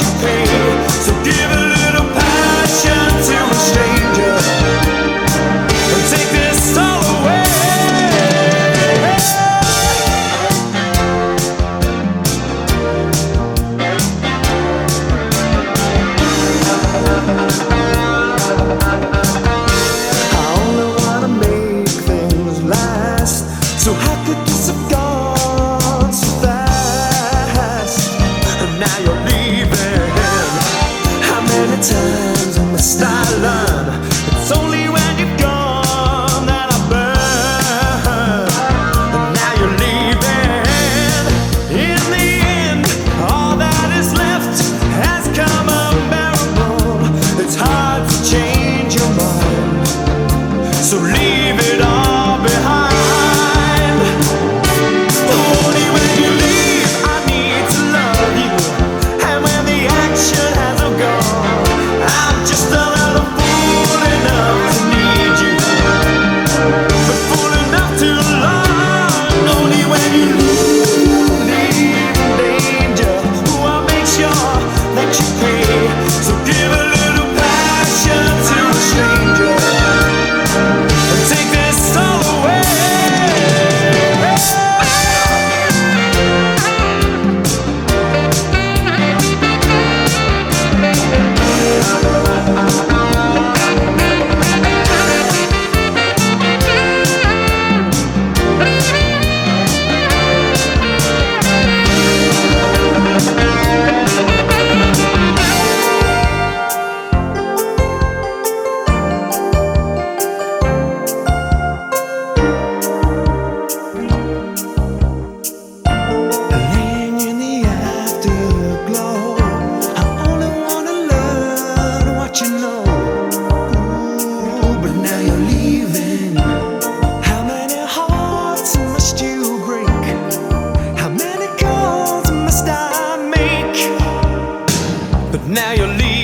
you pay. So give it. hard to change. Now you're leaving.